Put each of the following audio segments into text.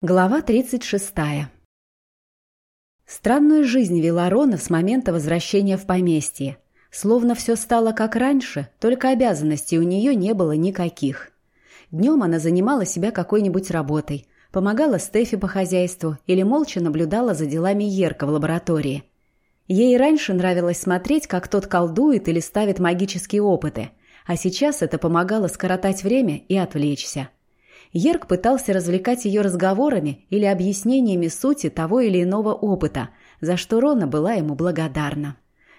Глава 36. Странную жизнь вела Рона с момента возвращения в поместье. Словно все стало как раньше, только обязанностей у нее не было никаких. Днем она занимала себя какой-нибудь работой, помогала Стефи по хозяйству или молча наблюдала за делами Ерка в лаборатории. Ей раньше нравилось смотреть, как тот колдует или ставит магические опыты, а сейчас это помогало скоротать время и отвлечься. Ерк пытался развлекать ее разговорами или объяснениями сути того или иного опыта, за что Рона была ему благодарна.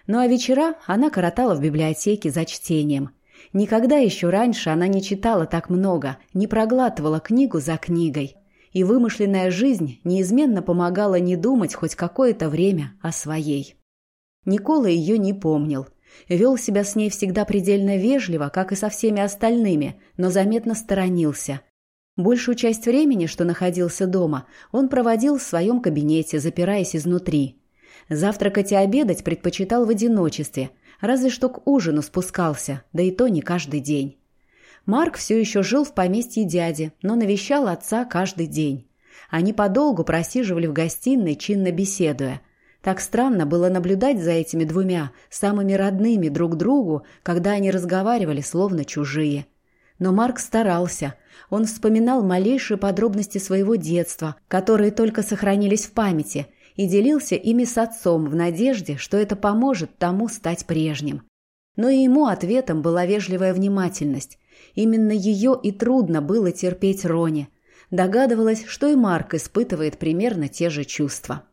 Ну а вечера она коротала в библиотеке за чтением. Никогда еще раньше она не читала так много, не проглатывала книгу за книгой. И вымышленная жизнь неизменно помогала не думать хоть какое-то время о своей. Никола ее не помнил. Вел себя с ней всегда предельно вежливо, как и со всеми остальными, но заметно сторонился – Большую часть времени, что находился дома, он проводил в своем кабинете, запираясь изнутри. Завтракать и обедать предпочитал в одиночестве, разве что к ужину спускался, да и то не каждый день. Марк все еще жил в поместье дяди, но навещал отца каждый день. Они подолгу просиживали в гостиной, чинно беседуя. Так странно было наблюдать за этими двумя, самыми родными друг другу, когда они разговаривали, словно чужие. Но Марк старался – он вспоминал малейшие подробности своего детства, которые только сохранились в памяти, и делился ими с отцом в надежде, что это поможет тому стать прежним. Но и ему ответом была вежливая внимательность. Именно ее и трудно было терпеть Роне. Догадывалась, что и Марк испытывает примерно те же чувства.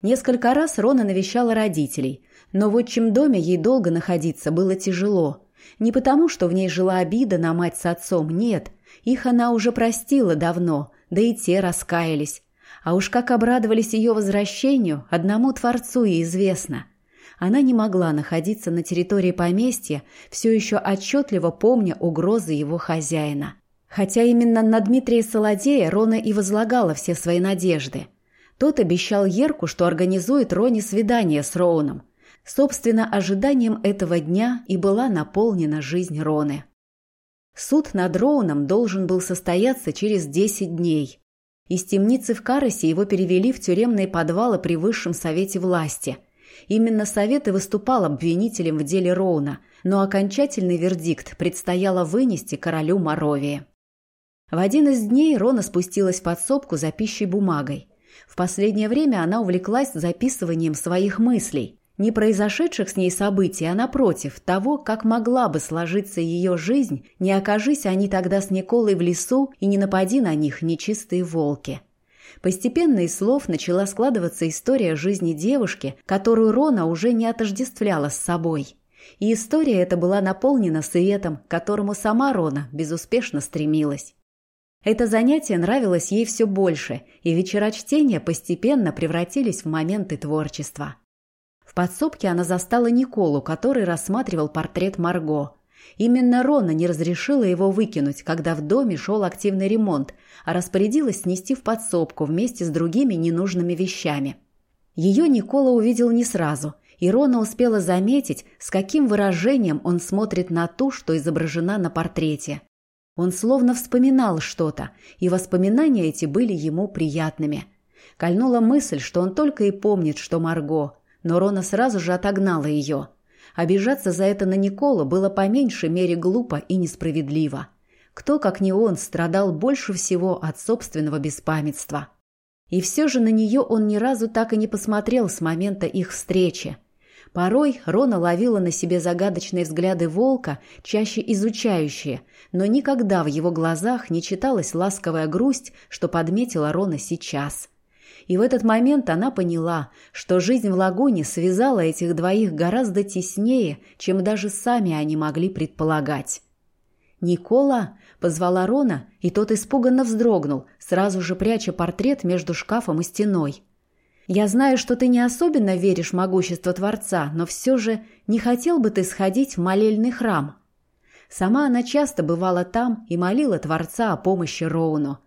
Несколько раз Рона навещала родителей, но в отчим доме ей долго находиться было тяжело. Не потому, что в ней жила обида на мать с отцом, нет – их она уже простила давно, да и те раскаялись. А уж как обрадовались ее возвращению, одному Творцу и известно. Она не могла находиться на территории поместья, все еще отчетливо помня угрозы его хозяина. Хотя именно на Дмитрия Солодея Рона и возлагала все свои надежды. Тот обещал Ерку, что организует Роне свидание с Роуном. Собственно, ожиданием этого дня и была наполнена жизнь Роны. Суд над Роуном должен был состояться через 10 дней. Из темницы в Каросе его перевели в тюремные подвалы при Высшем Совете власти. Именно Совет и выступал обвинителем в деле Роуна, но окончательный вердикт предстояло вынести королю Моровии. В один из дней Рона спустилась в подсобку за пищей бумагой. В последнее время она увлеклась записыванием своих мыслей. Не произошедших с ней событий, а напротив, того, как могла бы сложиться ее жизнь, не окажись они тогда с Николой в лесу и не напади на них нечистые волки. Постепенно из слов начала складываться история жизни девушки, которую Рона уже не отождествляла с собой. И история эта была наполнена светом, к которому сама Рона безуспешно стремилась. Это занятие нравилось ей все больше, и вечера чтения постепенно превратились в моменты творчества. В подсобке она застала Николу, который рассматривал портрет Марго. Именно Рона не разрешила его выкинуть, когда в доме шел активный ремонт, а распорядилась снести в подсобку вместе с другими ненужными вещами. Ее Никола увидел не сразу, и Рона успела заметить, с каким выражением он смотрит на ту, что изображена на портрете. Он словно вспоминал что-то, и воспоминания эти были ему приятными. Кольнула мысль, что он только и помнит, что Марго – но Рона сразу же отогнала ее. Обижаться за это на Николу было по меньшей мере глупо и несправедливо. Кто, как не он, страдал больше всего от собственного беспамятства. И все же на нее он ни разу так и не посмотрел с момента их встречи. Порой Рона ловила на себе загадочные взгляды волка, чаще изучающие, но никогда в его глазах не читалась ласковая грусть, что подметила Рона сейчас. И в этот момент она поняла, что жизнь в лагуне связала этих двоих гораздо теснее, чем даже сами они могли предполагать. «Никола!» – позвала Рона, и тот испуганно вздрогнул, сразу же пряча портрет между шкафом и стеной. «Я знаю, что ты не особенно веришь в могущество Творца, но все же не хотел бы ты сходить в молельный храм?» Сама она часто бывала там и молила Творца о помощи Роуну.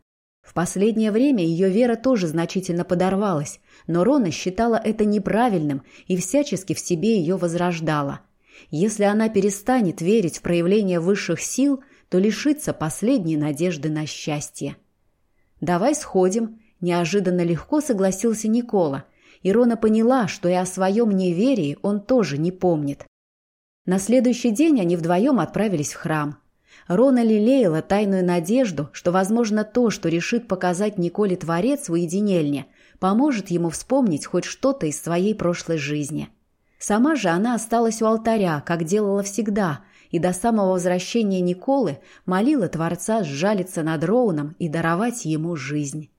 В последнее время ее вера тоже значительно подорвалась, но Рона считала это неправильным и всячески в себе ее возрождала. Если она перестанет верить в проявление высших сил, то лишится последней надежды на счастье. «Давай сходим», – неожиданно легко согласился Никола. И Рона поняла, что и о своем неверии он тоже не помнит. На следующий день они вдвоем отправились в храм. Рона лелеяла тайную надежду, что, возможно, то, что решит показать Николе Творец в уединельне, поможет ему вспомнить хоть что-то из своей прошлой жизни. Сама же она осталась у алтаря, как делала всегда, и до самого возвращения Николы молила Творца сжалиться над Роуном и даровать ему жизнь.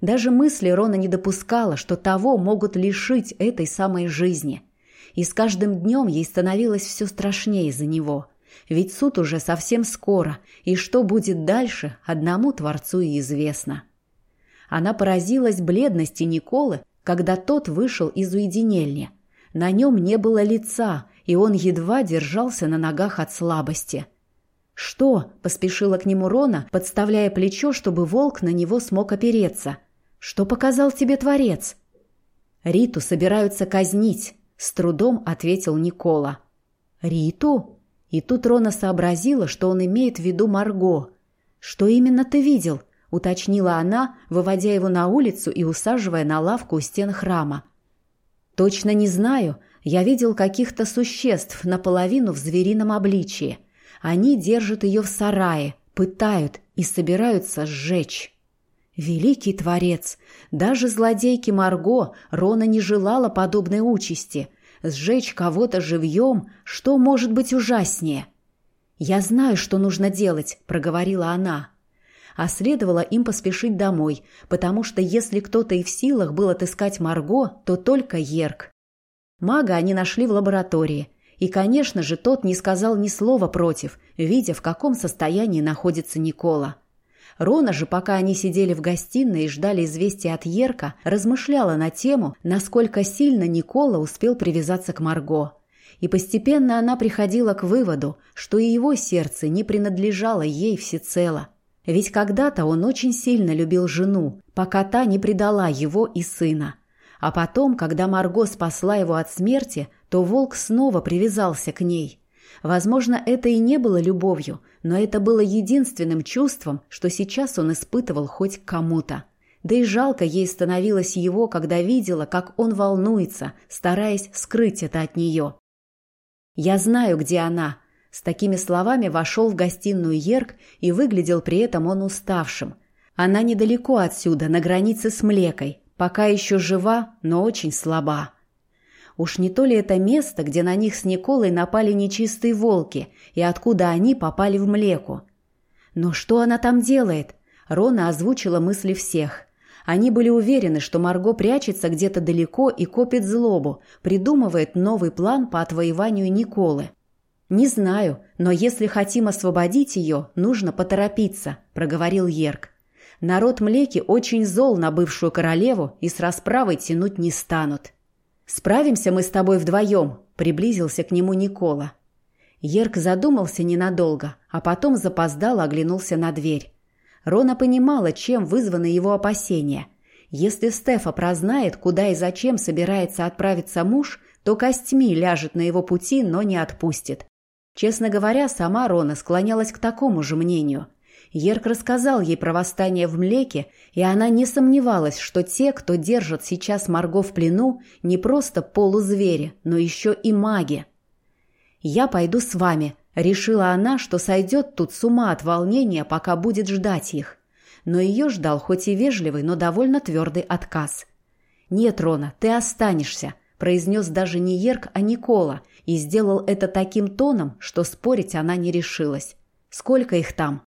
Даже мысли Рона не допускала, что того могут лишить этой самой жизни. И с каждым днем ей становилось все страшнее за него. Ведь суд уже совсем скоро, и что будет дальше, одному Творцу и известно. Она поразилась бледности Николы, когда тот вышел из уединельни. На нем не было лица, и он едва держался на ногах от слабости. «Что?» – поспешила к нему Рона, подставляя плечо, чтобы волк на него смог опереться. «Что показал тебе Творец?» «Риту собираются казнить», – с трудом ответил Никола. «Риту?» И тут Рона сообразила, что он имеет в виду Марго. «Что именно ты видел?» уточнила она, выводя его на улицу и усаживая на лавку у стен храма. «Точно не знаю. Я видел каких-то существ наполовину в зверином обличии. Они держат ее в сарае, пытают и собираются сжечь». Великий Творец! Даже злодейке Марго Рона не желала подобной участи. Сжечь кого-то живьем, что может быть ужаснее? «Я знаю, что нужно делать», — проговорила она а следовало им поспешить домой, потому что если кто-то и в силах был отыскать Марго, то только Ерк. Мага они нашли в лаборатории, и, конечно же, тот не сказал ни слова против, видя, в каком состоянии находится Никола. Рона же, пока они сидели в гостиной и ждали известия от Ерка, размышляла на тему, насколько сильно Никола успел привязаться к Марго. И постепенно она приходила к выводу, что и его сердце не принадлежало ей всецело. Ведь когда-то он очень сильно любил жену, пока та не предала его и сына. А потом, когда Марго спасла его от смерти, то волк снова привязался к ней. Возможно, это и не было любовью, но это было единственным чувством, что сейчас он испытывал хоть кому-то. Да и жалко ей становилось его, когда видела, как он волнуется, стараясь скрыть это от нее. «Я знаю, где она», с такими словами вошел в гостиную Ерк, и выглядел при этом он уставшим. Она недалеко отсюда, на границе с Млекой, пока еще жива, но очень слаба. Уж не то ли это место, где на них с Николой напали нечистые волки, и откуда они попали в Млеку? Но что она там делает? Рона озвучила мысли всех. Они были уверены, что Марго прячется где-то далеко и копит злобу, придумывает новый план по отвоеванию Николы. «Не знаю, но если хотим освободить ее, нужно поторопиться», – проговорил Ерк. «Народ Млеки очень зол на бывшую королеву и с расправой тянуть не станут». «Справимся мы с тобой вдвоем», – приблизился к нему Никола. Ерк задумался ненадолго, а потом запоздал оглянулся на дверь. Рона понимала, чем вызваны его опасения. Если Стефа прознает, куда и зачем собирается отправиться муж, то костьми ляжет на его пути, но не отпустит. Честно говоря, сама Рона склонялась к такому же мнению. Ерк рассказал ей про восстание в Млеке, и она не сомневалась, что те, кто держат сейчас Марго в плену, не просто полузвери, но еще и маги. «Я пойду с вами», — решила она, что сойдет тут с ума от волнения, пока будет ждать их. Но ее ждал хоть и вежливый, но довольно твердый отказ. «Нет, Рона, ты останешься», — произнес даже не Ерк, а Никола — и сделал это таким тоном, что спорить она не решилась. Сколько их там?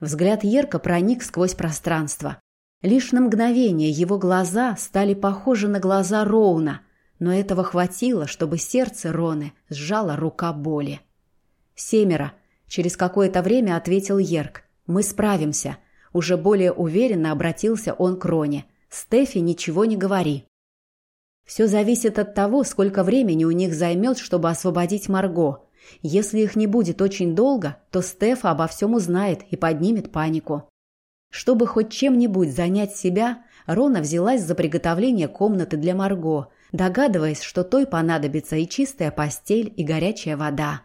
Взгляд Ерка проник сквозь пространство. Лишь на мгновение его глаза стали похожи на глаза Роуна, но этого хватило, чтобы сердце Роны сжала рука боли. «Семеро», — через какое-то время ответил Ерк. «Мы справимся». Уже более уверенно обратился он к Роне. «Стефи, ничего не говори». Все зависит от того, сколько времени у них займет, чтобы освободить Марго. Если их не будет очень долго, то Стефа обо всем узнает и поднимет панику. Чтобы хоть чем-нибудь занять себя, Рона взялась за приготовление комнаты для Марго, догадываясь, что той понадобится и чистая постель, и горячая вода.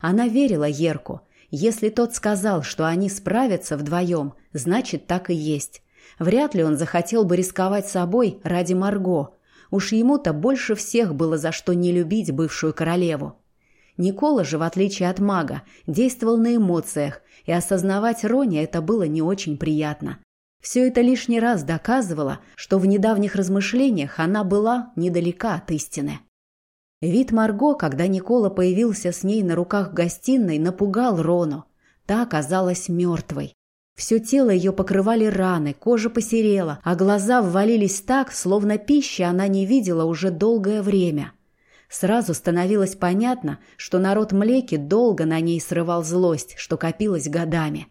Она верила Ерку. Если тот сказал, что они справятся вдвоем, значит, так и есть. Вряд ли он захотел бы рисковать собой ради Марго. Уж ему-то больше всех было за что не любить бывшую королеву. Никола же, в отличие от мага, действовал на эмоциях, и осознавать Рони это было не очень приятно. Все это лишний раз доказывало, что в недавних размышлениях она была недалека от истины. Вид Марго, когда Никола появился с ней на руках в гостиной, напугал Рону. Та оказалась мертвой. Все тело ее покрывали раны, кожа посерела, а глаза ввалились так, словно пищи она не видела уже долгое время. Сразу становилось понятно, что народ Млеки долго на ней срывал злость, что копилась годами.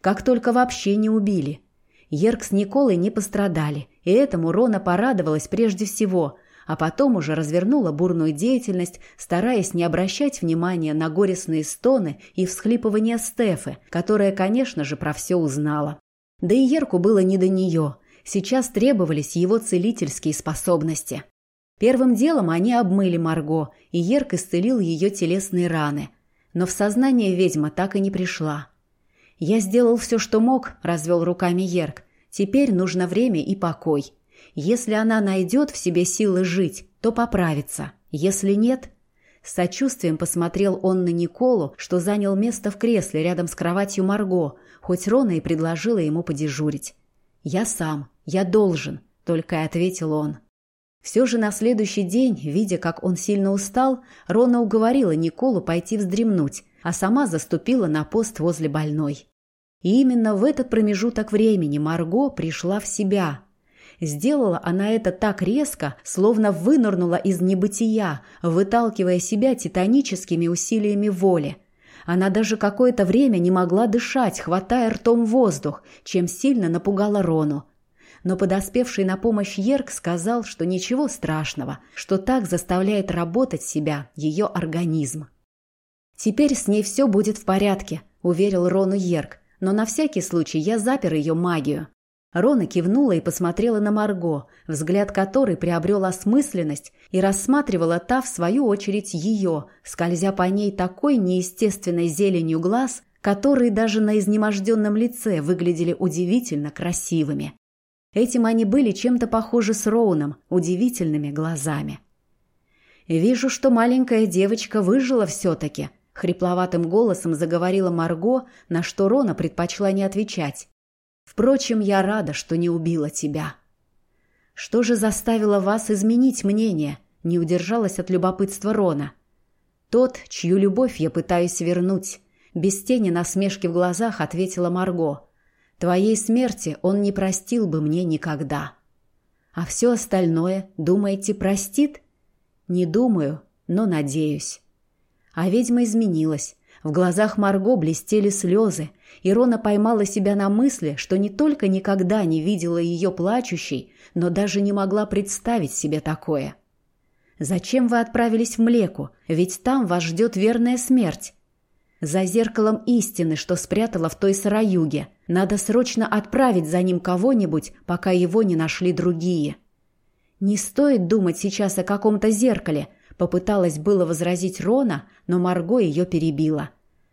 Как только вообще не убили – Ерк с Николой не пострадали, и этому Рона порадовалась прежде всего, а потом уже развернула бурную деятельность, стараясь не обращать внимания на горестные стоны и всхлипывания Стефы, которая, конечно же, про все узнала. Да и Ерку было не до нее. Сейчас требовались его целительские способности. Первым делом они обмыли Марго, и Ерк исцелил ее телесные раны. Но в сознание ведьма так и не пришла. «Я сделал все, что мог», — развел руками Ерк. «Теперь нужно время и покой. Если она найдет в себе силы жить, то поправится. Если нет...» С сочувствием посмотрел он на Николу, что занял место в кресле рядом с кроватью Марго, хоть Рона и предложила ему подежурить. «Я сам. Я должен», — только и ответил он. Все же на следующий день, видя, как он сильно устал, Рона уговорила Николу пойти вздремнуть, а сама заступила на пост возле больной. И именно в этот промежуток времени Марго пришла в себя. Сделала она это так резко, словно вынырнула из небытия, выталкивая себя титаническими усилиями воли. Она даже какое-то время не могла дышать, хватая ртом воздух, чем сильно напугала Рону. Но подоспевший на помощь Ерк сказал, что ничего страшного, что так заставляет работать себя ее организм. «Теперь с ней все будет в порядке», — уверил Рону Ерк но на всякий случай я запер ее магию. Рона кивнула и посмотрела на Марго, взгляд которой приобрел осмысленность и рассматривала та, в свою очередь, ее, скользя по ней такой неестественной зеленью глаз, которые даже на изнеможденном лице выглядели удивительно красивыми. Этим они были чем-то похожи с Роуном, удивительными глазами. «Вижу, что маленькая девочка выжила все-таки», Хрипловатым голосом заговорила Марго, на что Рона предпочла не отвечать. «Впрочем, я рада, что не убила тебя». «Что же заставило вас изменить мнение?» — не удержалась от любопытства Рона. «Тот, чью любовь я пытаюсь вернуть», — без тени насмешки в глазах ответила Марго. «Твоей смерти он не простил бы мне никогда». «А все остальное, думаете, простит?» «Не думаю, но надеюсь». А ведьма изменилась. В глазах Марго блестели слезы, и Рона поймала себя на мысли, что не только никогда не видела ее плачущей, но даже не могла представить себе такое. «Зачем вы отправились в Млеку? Ведь там вас ждет верная смерть». «За зеркалом истины, что спрятала в той сыроюге. Надо срочно отправить за ним кого-нибудь, пока его не нашли другие». «Не стоит думать сейчас о каком-то зеркале», Попыталась было возразить Рона, но Марго ее перебила.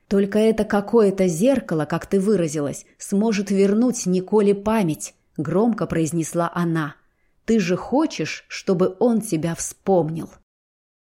«Только это какое-то зеркало, как ты выразилась, сможет вернуть Николе память», — громко произнесла она. «Ты же хочешь, чтобы он тебя вспомнил?»